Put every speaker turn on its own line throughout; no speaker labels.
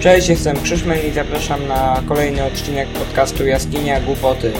Cześć, jestem Krzyszman i zapraszam na kolejny odcinek podcastu Jaskinia Głupoty.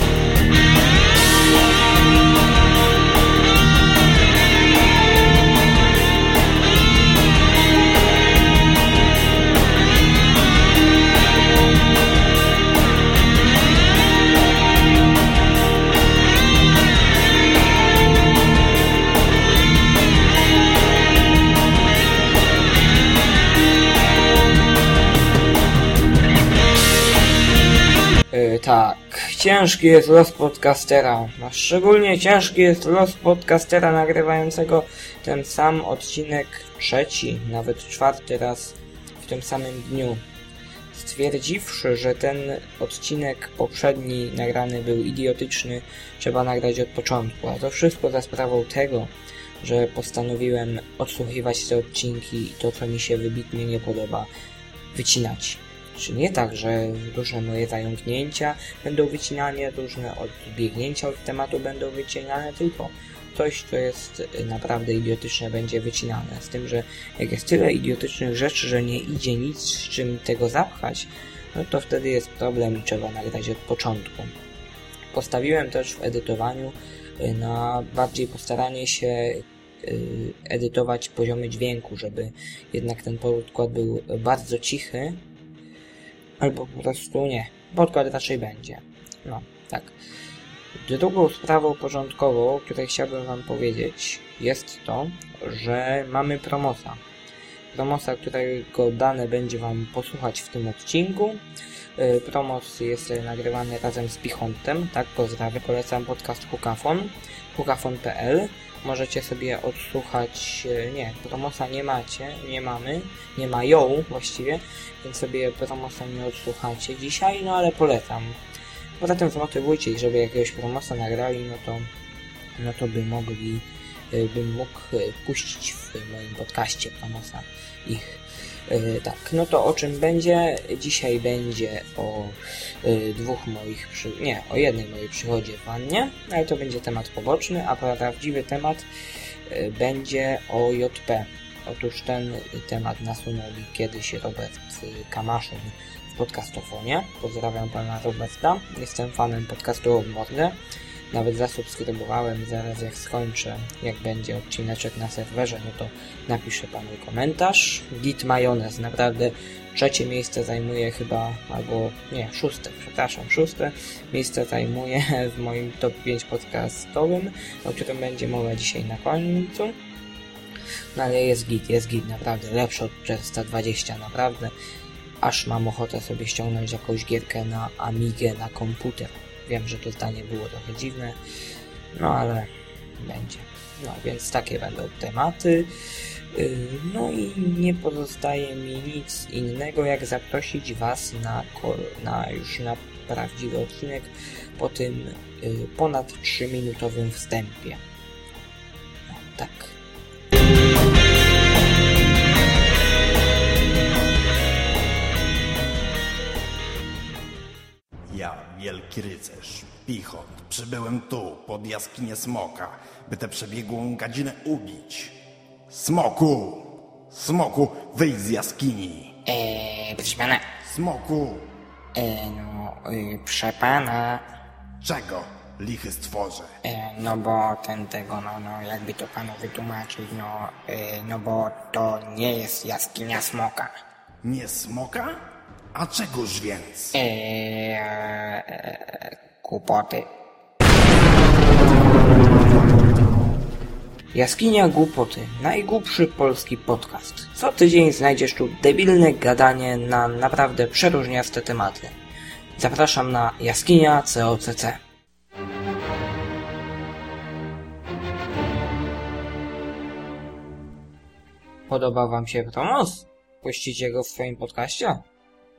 Tak, ciężki jest los podcastera. A szczególnie ciężki jest los podcastera nagrywającego ten sam odcinek trzeci, nawet czwarty raz w tym samym dniu. Stwierdziwszy, że ten odcinek poprzedni nagrany był idiotyczny, trzeba nagrać od początku, a to wszystko za sprawą tego, że postanowiłem odsłuchiwać te odcinki i to, co mi się wybitnie nie podoba, wycinać. Czy nie tak, że różne moje zająknięcia będą wycinane, różne odbiegnięcia od tematu będą wycinane, tylko coś, co jest naprawdę idiotyczne, będzie wycinane. Z tym, że jak jest tyle idiotycznych rzeczy, że nie idzie nic z czym tego zapchać, no to wtedy jest problem i trzeba nagrać od początku. Postawiłem też w edytowaniu y, na bardziej postaranie się y, edytować poziomy dźwięku, żeby jednak ten podkład był bardzo cichy, albo po prostu nie. Podkład raczej będzie. No, tak. Drugą sprawą porządkową, o której chciałbym Wam powiedzieć, jest to, że mamy promosa. Promosa, którego dane będzie Wam posłuchać w tym odcinku. Yy, Promos jest nagrywany razem z Pichontem, tak, pozdrawiam, polecam podcast Hukafon, hukafon.pl możecie sobie odsłuchać, e, nie, promosa nie macie, nie mamy, nie mają właściwie, więc sobie promosa nie odsłuchacie dzisiaj, no ale polecam. Poza tym zmotywujcie ich, żeby jakiegoś promosa nagrali, no to, no to by mogli, e, bym mógł e, puścić w moim podcaście promosa ich. Yy, tak, no to o czym będzie? Dzisiaj będzie o yy, dwóch moich, przy... nie, o jednej mojej przychodzie wannie, ale to będzie temat poboczny, a prawdziwy temat yy, będzie o JP. Otóż ten temat nasunął mi kiedyś Robert Kamaszyn w podcastofonie. Pozdrawiam pana Roberta, jestem fanem podcastu od Mordę. Nawet zasubskrybowałem, zaraz jak skończę, jak będzie odcineczek na serwerze, no to napiszę panu komentarz. Git Majonez, naprawdę trzecie miejsce zajmuje chyba, albo nie, szóste, przepraszam, szóste miejsce zajmuje w moim top 5 podcastowym, o którym będzie mowa dzisiaj na końcu. No ale jest git, jest git, naprawdę lepszy od 420, naprawdę. Aż mam ochotę sobie ściągnąć jakąś gierkę na Amigę, na komputer. Wiem, że to zdanie było trochę dziwne, no ale będzie. No więc takie będą tematy. No i nie pozostaje mi nic innego, jak zaprosić Was na, na już na prawdziwy odcinek po tym ponad 3-minutowym wstępie. No, tak.
Wielki rycerz, Pichot, przybyłem tu, pod jaskinię Smoka, by tę przebiegłą gadzinę ubić. Smoku! Smoku, wyjdź z jaskini!
Eee, proszę pana,
Smoku!
e, no, y, proszę pana,
Czego, lichy stworze?
e, no bo ten tego, no, no, jakby to panu wytłumaczyć, no, e, no bo to nie jest jaskinia smoka.
Nie smoka? A czegoż więc?
Eee, głupoty. Jaskinia Głupoty, najgłupszy polski podcast. Co tydzień znajdziesz tu debilne gadanie na naprawdę przeróżniaste tematy. Zapraszam na Jaskinia COCC. Podobał Wam się promos? Puścicie go w swoim podcaście?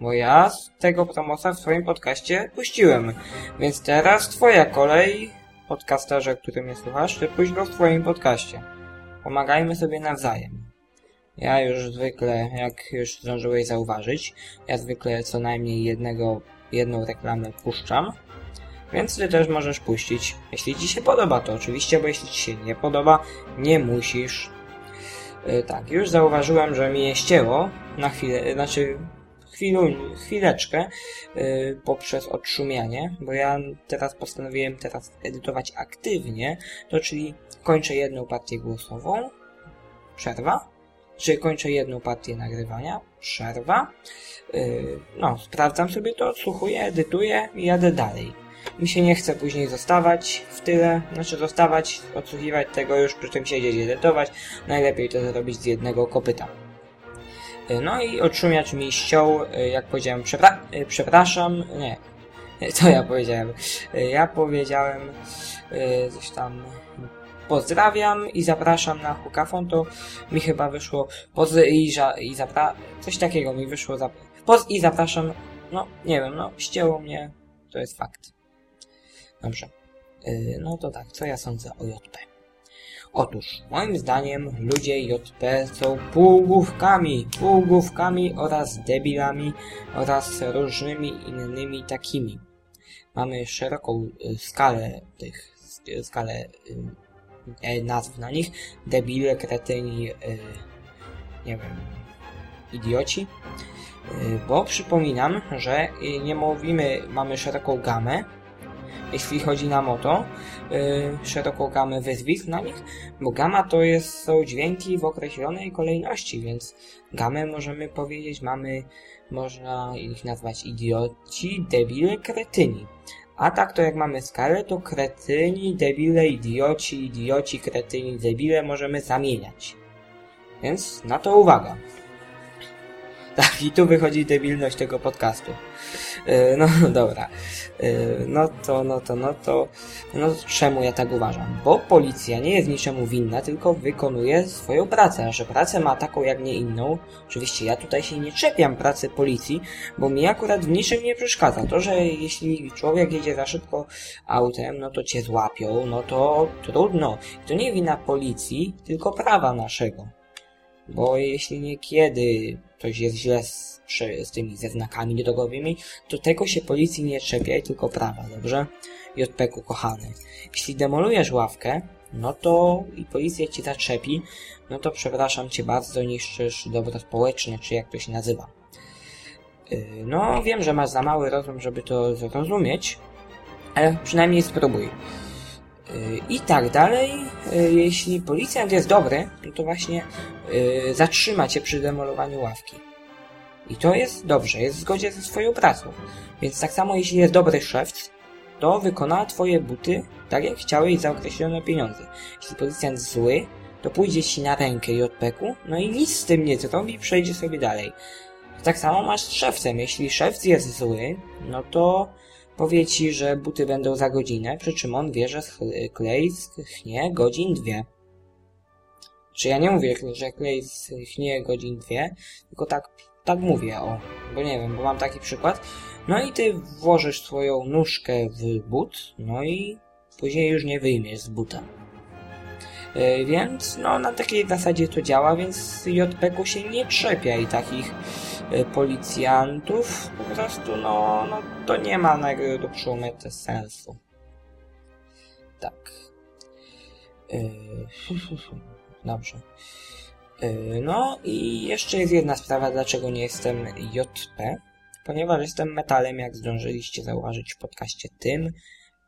Bo ja z tego promosa w swoim podcaście puściłem. Więc teraz twoja kolej, podcasterze, który mnie słuchasz, ty puść go w twoim podcaście. Pomagajmy sobie nawzajem. Ja już zwykle, jak już zdążyłeś zauważyć, ja zwykle co najmniej jednego, jedną reklamę puszczam. Więc ty też możesz puścić, jeśli ci się podoba to oczywiście, bo jeśli ci się nie podoba, nie musisz. Yy, tak, już zauważyłem, że mi je ścięło na chwilę, znaczy chwilu, chwileczkę yy, poprzez odszumianie, bo ja teraz postanowiłem teraz edytować aktywnie, to czyli kończę jedną partię głosową, przerwa, czy kończę jedną partię nagrywania, przerwa, yy, no, sprawdzam sobie to, odsłuchuję, edytuję i jadę dalej. Mi się nie chce później zostawać w tyle, znaczy zostawać, odsłuchiwać tego już, przy tym siedzieć, edytować. Najlepiej to zrobić z jednego kopyta. Y, no i odszumiacz mi ściął, y, jak powiedziałem, przepra y, przepraszam, nie, co ja powiedziałem? Ja powiedziałem coś tam pozdrawiam i zapraszam na hukafon, to mi chyba wyszło poz i, i zapra coś takiego mi wyszło za poz i zapraszam, no nie wiem, no ścięło mnie, to jest fakt. Dobrze. No to tak, co ja sądzę o JP? Otóż, moim zdaniem, ludzie JP są półgłówkami, półgłówkami oraz debilami oraz różnymi innymi takimi. Mamy szeroką y, skalę tych, skalę y, nazw na nich. Debile, kretyni, y, nie wiem, idioci. Y, bo przypominam, że nie mówimy, mamy szeroką gamę, jeśli chodzi nam o to, yy, szeroką gamę wyzwisk na nich, bo gama to jest, są dźwięki w określonej kolejności, więc gamę możemy powiedzieć, mamy, można ich nazwać idioci, debile, kretyni. A tak to jak mamy skalę, to kretyni, debile, idioci, idioci, kretyni, debile możemy zamieniać. Więc na to uwaga. Tak, i tu wychodzi debilność tego podcastu. Yy, no dobra. Yy, no to, no to, no to, no czemu ja tak uważam? Bo policja nie jest niczemu winna, tylko wykonuje swoją pracę, a że pracę ma taką jak nie inną. Oczywiście ja tutaj się nie czepiam pracy policji, bo mi akurat w niczym nie przeszkadza. To, że jeśli człowiek jedzie za szybko autem, no to cię złapią, no to trudno. To nie wina policji, tylko prawa naszego. Bo jeśli niekiedy ktoś jest źle z, z tymi ze znakami drogowymi, to tego się policji nie czepiaj, tylko prawa, dobrze? JPK kochany. Jeśli demolujesz ławkę, no to i policja ci zaczepi, no to przepraszam cię bardzo, niszczysz dobro społeczne, czy jak to się nazywa. Yy, no, wiem, że masz za mały rozum, żeby to zrozumieć, ale przynajmniej spróbuj. I tak dalej. Y, jeśli policjant jest dobry, no to właśnie y, zatrzyma cię przy demolowaniu ławki. I to jest dobrze, jest w zgodzie ze swoją pracą. Więc tak samo jeśli jest dobry szewc, to wykona twoje buty tak jak chciałeś za określone pieniądze. Jeśli policjant zły, to pójdzie ci na rękę JPK-u, no i nic z tym nie zrobi, przejdzie sobie dalej. Tak samo masz z szewcem. Jeśli szewc jest zły, no to Powie ci, że buty będą za godzinę, przy czym on wie, że klej schnie godzin dwie. Czy ja nie mówię, że klej schnie godzin dwie, tylko tak, tak mówię, o, bo nie wiem, bo mam taki przykład. No i ty włożysz swoją nóżkę w but, no i później już nie wyjmiesz z buta. Yy, więc no na takiej zasadzie to działa, więc JPK się nie trzepia i takich Y, policjantów, po prostu no, no to nie ma najdłuższą metę sensu. Tak. Yy, dobrze. No i jeszcze jest jedna sprawa, dlaczego nie jestem JP. Ponieważ jestem metalem, jak zdążyliście zauważyć w podcaście tym,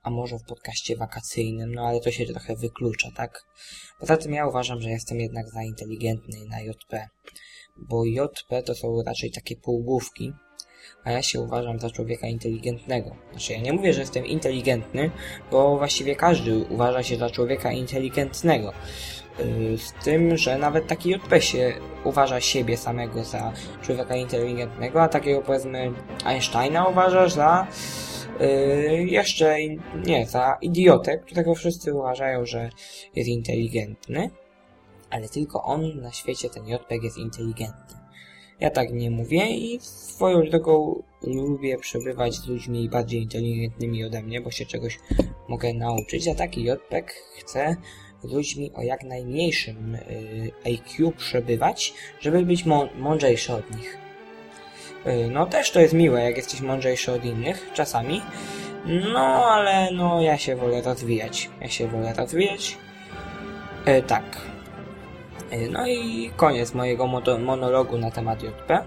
a może w podcaście wakacyjnym, no ale to się trochę wyklucza, tak? Poza tym ja uważam, że jestem jednak za inteligentny na JP bo JP to są raczej takie półgłówki, a ja się uważam za człowieka inteligentnego. Znaczy, ja nie mówię, że jestem inteligentny, bo właściwie każdy uważa się za człowieka inteligentnego. Yy, z tym, że nawet taki JP się uważa siebie samego za człowieka inteligentnego, a takiego powiedzmy Einsteina uważasz za yy, jeszcze nie, za idiotę, którego wszyscy uważają, że jest inteligentny ale tylko on na świecie, ten JPEG jest inteligentny. Ja tak nie mówię i swoją drogą lubię przebywać z ludźmi bardziej inteligentnymi ode mnie, bo się czegoś mogę nauczyć, a taki JPEG chce z ludźmi o jak najmniejszym y, IQ przebywać, żeby być mądrzejszy od nich. Y, no też to jest miłe, jak jesteś mądrzejszy od innych, czasami. No, ale no, ja się wolę rozwijać. Ja się wolę rozwijać. Y, tak. No i koniec mojego monologu na temat JP.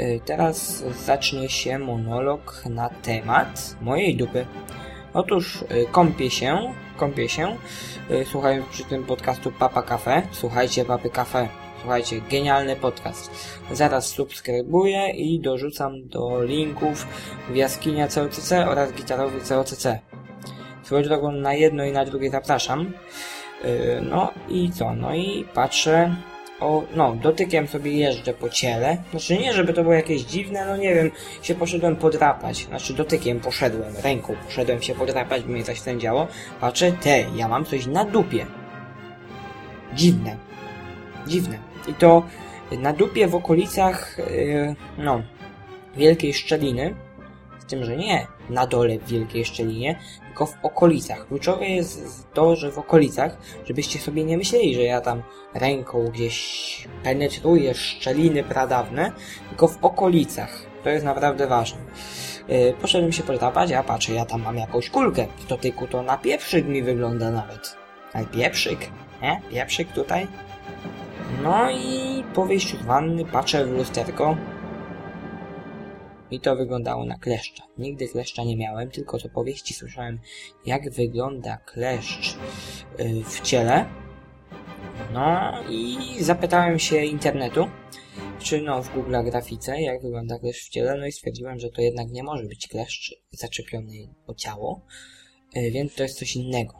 Y, Teraz zacznie się monolog na temat mojej dupy. Otóż kąpię się, kąpię się, słuchając przy tym podcastu Papa Cafe. Słuchajcie Papy Cafe. Słuchajcie, genialny podcast. Zaraz subskrybuję i dorzucam do linków w jaskinia COCC oraz gitarowy COCC. Swoją drogą na jedno i na drugie zapraszam. Yy, No i co? No i patrzę. O, no, dotykiem sobie jeżdżę po ciele. Znaczy nie, żeby to było jakieś dziwne, no nie wiem, się poszedłem podrapać. Znaczy dotykiem poszedłem, ręką poszedłem się podrapać, by mnie coś tam działo. Patrzę, te, ja mam coś na dupie. Dziwne. Dziwne. I to na dupie w okolicach, yy, no, wielkiej szczeliny. Z tym, że nie na dole w wielkiej szczelinie, tylko w okolicach. Kluczowe jest to, że w okolicach, żebyście sobie nie myśleli, że ja tam ręką gdzieś penetruję szczeliny pradawne, tylko w okolicach. To jest naprawdę ważne. Yy, poszedłem się podrapać, a patrzę, ja tam mam jakąś kulkę. W dotyku to na pieprzyk mi wygląda nawet. Ale pieprzyk, nie? Pieprzyk tutaj. No i po wyjściu z wanny patrzę w lusterko, i to wyglądało na kleszcza. Nigdy kleszcza nie miałem, tylko z opowieści słyszałem, jak wygląda kleszcz yy, w ciele. No i zapytałem się internetu, czy no w Google grafice, jak wygląda kleszcz w ciele, no i stwierdziłem, że to jednak nie może być kleszcz zaczepiony o ciało, yy, więc to jest coś innego.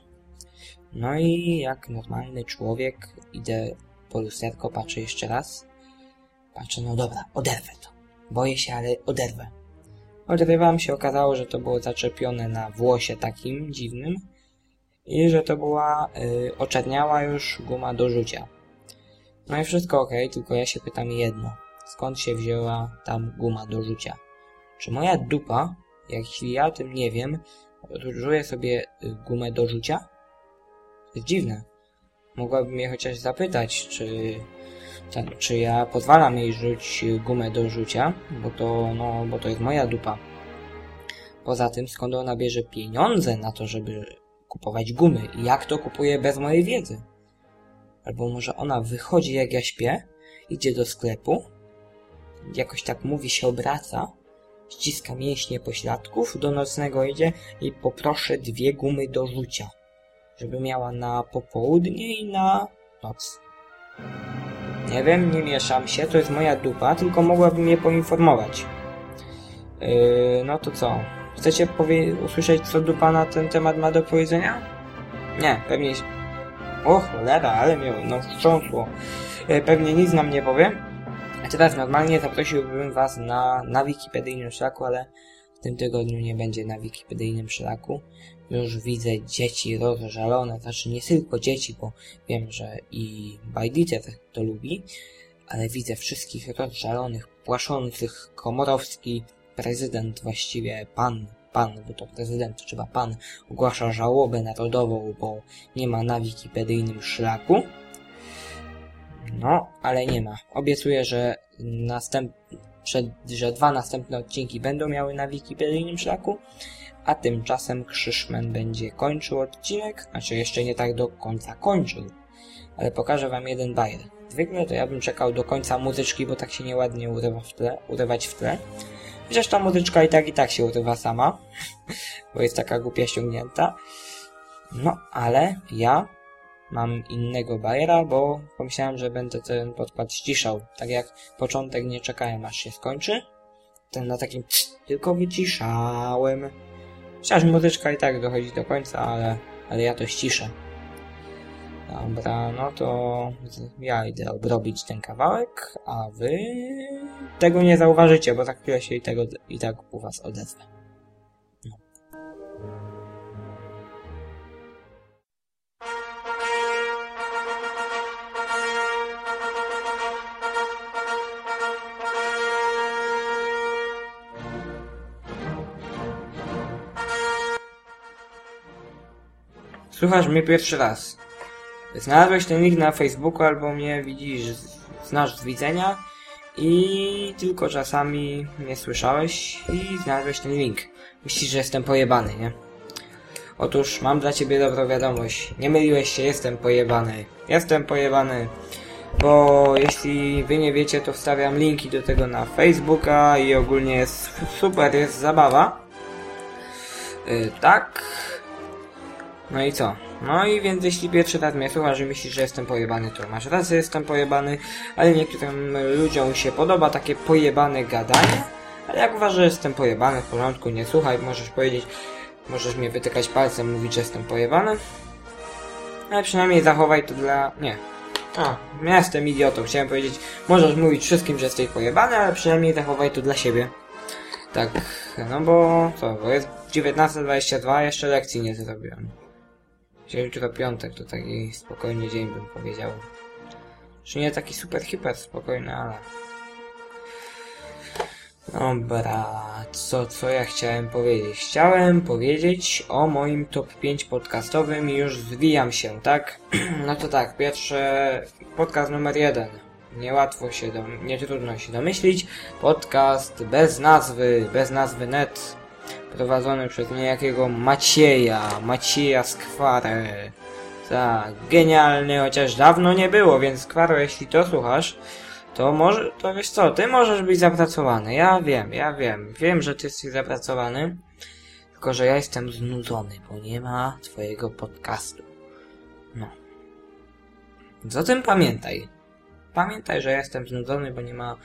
No i jak normalny człowiek idę po lusterko, patrzę jeszcze raz. Patrzę, no dobra, oderwę to. Boję się, ale oderwę. Odrywam się, okazało, że to było zaczepione na włosie takim dziwnym i że to była y, oczerniała już guma do rzucia. No i wszystko ok, tylko ja się pytam jedno. Skąd się wzięła tam guma do rzucia? Czy moja dupa, jeśli ja o tym nie wiem, żuje sobie y, gumę do rzucia? To jest dziwne. Mogłabym mnie chociaż zapytać, czy ten, czy ja pozwalam jej rzucić gumę do rzucia, bo to, no, bo to jest moja dupa. Poza tym, skąd ona bierze pieniądze na to, żeby kupować gumy i jak to kupuje bez mojej wiedzy? Albo może ona wychodzi jak ja śpię, idzie do sklepu, jakoś tak mówi się obraca, ściska mięśnie pośladków, do nocnego idzie i poproszę dwie gumy do rzucia, żeby miała na popołudnie i na noc. Nie wiem, nie mieszam się, to jest moja dupa, tylko mogłabym mnie poinformować. Yy, no to co? Chcecie usłyszeć, co dupa na ten temat ma do powiedzenia? Nie, pewnie... O cholera, ale mnie no wstrząsło. Yy, pewnie nic nam nie powie. A teraz normalnie zaprosiłbym was na, na wikipedyjnym szlaku, ale w tym tygodniu nie będzie na wikipedyjnym szlaku. Już widzę dzieci rozżalone, znaczy nie tylko dzieci, bo wiem, że i Bajditer to lubi, ale widzę wszystkich rozżalonych, płaszących, Komorowski, prezydent właściwie, pan, pan, bo to prezydent, to trzeba pan, ogłasza żałobę narodową, bo nie ma na wikipedyjnym szlaku. No, ale nie ma. Obiecuję, że następ... przed, że dwa następne odcinki będą miały na wikipedyjnym szlaku, a tymczasem Krzyszmen będzie kończył odcinek, znaczy jeszcze nie tak do końca kończył, ale pokażę wam jeden bajer. Zwykle to ja bym czekał do końca muzyczki, bo tak się nieładnie urywa w tle, urywać w tle. Chociaż ta muzyczka i tak i tak się urywa sama, bo jest taka głupia ściągnięta. No, ale ja mam innego bajera, bo pomyślałem, że będę ten podkład ściszał. Tak jak początek nie czekałem aż się skończy. Ten na takim tylko wyciszałem. Chociaż muzyczka i tak dochodzi do końca, ale, ale ja to ściszę. Dobra, no to ja idę obrobić ten kawałek, a wy tego nie zauważycie, bo za chwilę się i tego i tak u was odezwę. Słuchasz mnie pierwszy raz. Znalazłeś ten link na Facebooku albo mnie widzisz, znasz z widzenia i tylko czasami mnie słyszałeś i znalazłeś ten link. Myślisz, że jestem pojebany, nie? Otóż mam dla ciebie dobrą wiadomość. Nie myliłeś się, jestem pojebany. Jestem pojebany. bo jeśli wy nie wiecie, to wstawiam linki do tego na Facebooka i ogólnie jest super, jest zabawa. Yy, tak. No i co? No i więc jeśli pierwszy raz mnie słuchasz i myślisz, że jestem pojebany, to masz rację, jestem pojebany, ale niektórym ludziom się podoba takie pojebane gadanie, ale jak uważasz, że jestem pojebany, w porządku, nie słuchaj, możesz powiedzieć, możesz mnie wytykać palcem, mówić, że jestem pojebany, ale przynajmniej zachowaj to dla... nie. A, ja jestem idiotą, chciałem powiedzieć, możesz mówić wszystkim, że jesteś pojebany, ale przynajmniej zachowaj to dla siebie. Tak, no bo co, bo jest 19.22, jeszcze lekcji nie zrobiłem. Dzisiaj jutro piątek, to taki spokojny dzień bym powiedział. Czy nie taki super hiper spokojny, ale... Dobra, co, co ja chciałem powiedzieć? Chciałem powiedzieć o moim top 5 podcastowym i już zwijam się, tak? no to tak, pierwszy podcast numer jeden. Niełatwo się, do, nie trudno się domyślić. Podcast bez nazwy, bez nazwy net prowadzony przez niejakiego Macieja, Macieja Skwarę. Tak, genialny, chociaż dawno nie było, więc Skwaro, jeśli to słuchasz, to może, to wiesz co, ty możesz być zapracowany. Ja wiem, ja wiem, wiem, że ty jesteś zapracowany, tylko że ja jestem znudzony, bo nie ma twojego podcastu. No. Zatem pamiętaj. Pamiętaj, że ja jestem znudzony, bo nie ma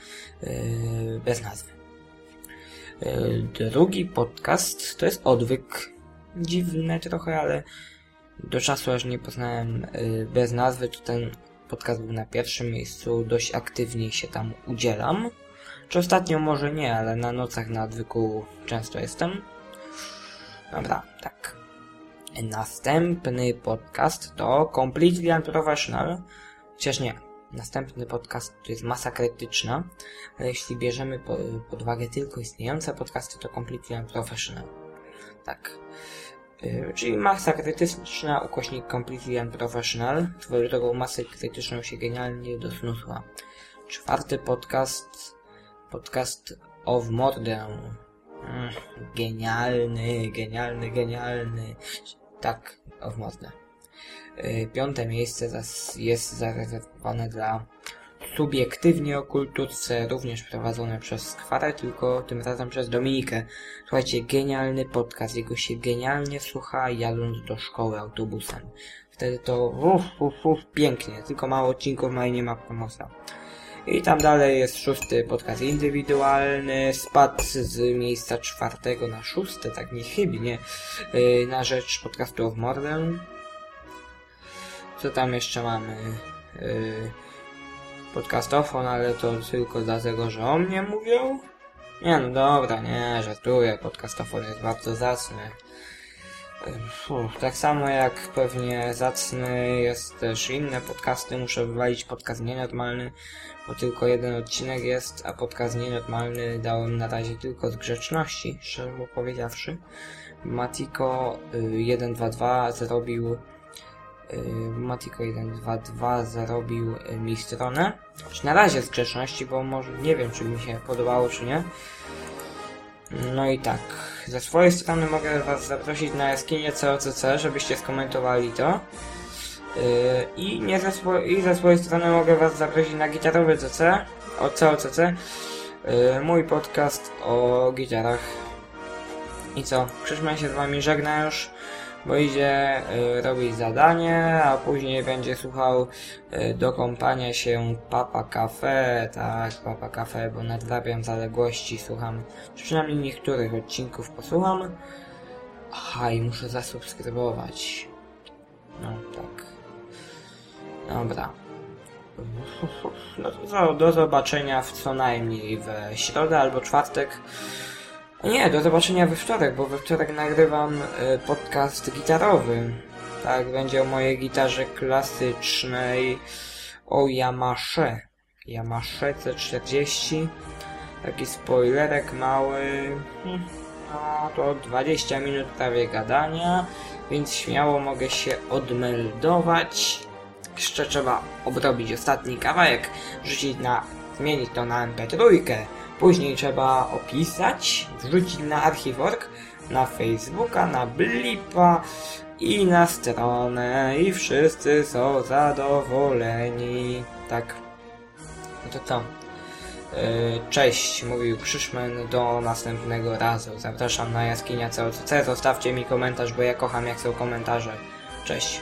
yy, bez nazwy. E, drugi podcast to jest odwyk. Dziwne trochę, ale do czasu aż nie poznałem e, bez nazwy, to ten podcast był na pierwszym miejscu. Dość aktywnie się tam udzielam. Czy ostatnio może nie, ale na nocach na odwyku często jestem. Dobra, tak. Następny podcast to Completely Unprofessional. Chociaż nie, Następny podcast to jest masa krytyczna, ale jeśli bierzemy pod uwagę tylko istniejące podcasty, to Completely Unprofessional. Tak. Yy, czyli masa krytyczna, ukośnik Completely Unprofessional, swoją drogą masę krytyczną się genialnie dosnusła. Czwarty podcast, podcast of Mordę. Mm, genialny, genialny, genialny. Tak, of Mordę. Y, piąte miejsce jest zarezerwowane dla subiektywnie o kulturce, również prowadzone przez Skwarę, tylko tym razem przez Dominikę. Słuchajcie, genialny podcast, jego się genialnie słucha jadąc do szkoły autobusem. Wtedy to uf, uf, uf, pięknie, tylko mało odcinków ma i nie ma promosa. I tam dalej jest szósty podcast indywidualny, spadł z miejsca czwartego na szóste, tak niechybnie, yy, na rzecz podcastu of Morden. Co tam jeszcze mamy? Yy, podcastofon, ale to tylko dlatego, że o mnie mówią? Nie no dobra, nie, żartuję, podcastofon jest bardzo zacny. Uf, tak samo jak pewnie zacny jest też inne podcasty, muszę wywalić podcast nienormalny, bo tylko jeden odcinek jest, a podcast nienormalny dałem na razie tylko z grzeczności, szczerze powiedziawszy. Matiko y, 122 zrobił Y, Matiko 122 zarobił y, mi stronę. Na razie z grzeczności, bo może nie wiem, czy mi się podobało, czy nie. No i tak, ze swojej strony mogę Was zaprosić na jaskinię COCC, żebyście skomentowali to. Yy, I, nie ze I ze swojej strony mogę Was zaprosić na gitarowy CC, od COCC. Mój podcast o gitarach. I co, Krzyszman się z Wami żegna już bo idzie y, robić zadanie, a później będzie słuchał y, do kąpania się Papa Cafe, tak, Papa Cafe, bo nadrabiam zaległości, słucham, przynajmniej niektórych odcinków posłucham. Aha, i muszę zasubskrybować. No, tak. Dobra. No to do zobaczenia w co najmniej we środę albo czwartek. Nie, do zobaczenia we wtorek, bo we wtorek nagrywam y, podcast gitarowy. Tak, będzie o mojej gitarze klasycznej o Yamasze. Yamasze C40. Taki spoilerek mały. Hmm, no to 20 minut prawie gadania, więc śmiało mogę się odmeldować. Jeszcze trzeba obrobić ostatni kawałek, rzucić na, zmienić to na MP3 Później trzeba opisać, wrzucić na archiwork, na Facebooka, na Blipa, i na stronę i wszyscy są zadowoleni. Tak. No to co? Yy, Cześć, mówił Krzyszmen, do następnego razu. Zapraszam na jaskinia COCC, zostawcie mi komentarz, bo ja kocham jak są komentarze. Cześć.